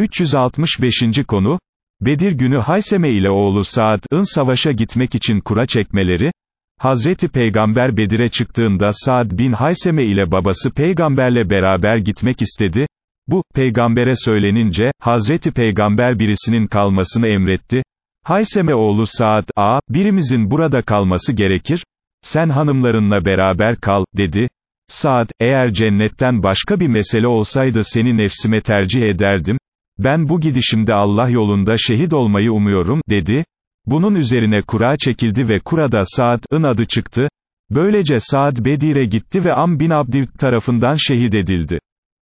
365. konu, Bedir günü Hayseme ile oğlu Saad'ın savaşa gitmek için kura çekmeleri, Hazreti Peygamber Bedir'e çıktığında Saad bin Hayseme ile babası peygamberle beraber gitmek istedi, bu, peygambere söylenince, Hazreti Peygamber birisinin kalmasını emretti, Hayseme oğlu Saad, a, birimizin burada kalması gerekir, sen hanımlarınla beraber kal, dedi, Saad, eğer cennetten başka bir mesele olsaydı seni nefsime tercih ederdim, ben bu gidişimde Allah yolunda şehit olmayı umuyorum, dedi. Bunun üzerine kura çekildi ve kurada Saad'ın adı çıktı. Böylece Saad Bedir'e gitti ve Am bin Abdirt tarafından şehit edildi.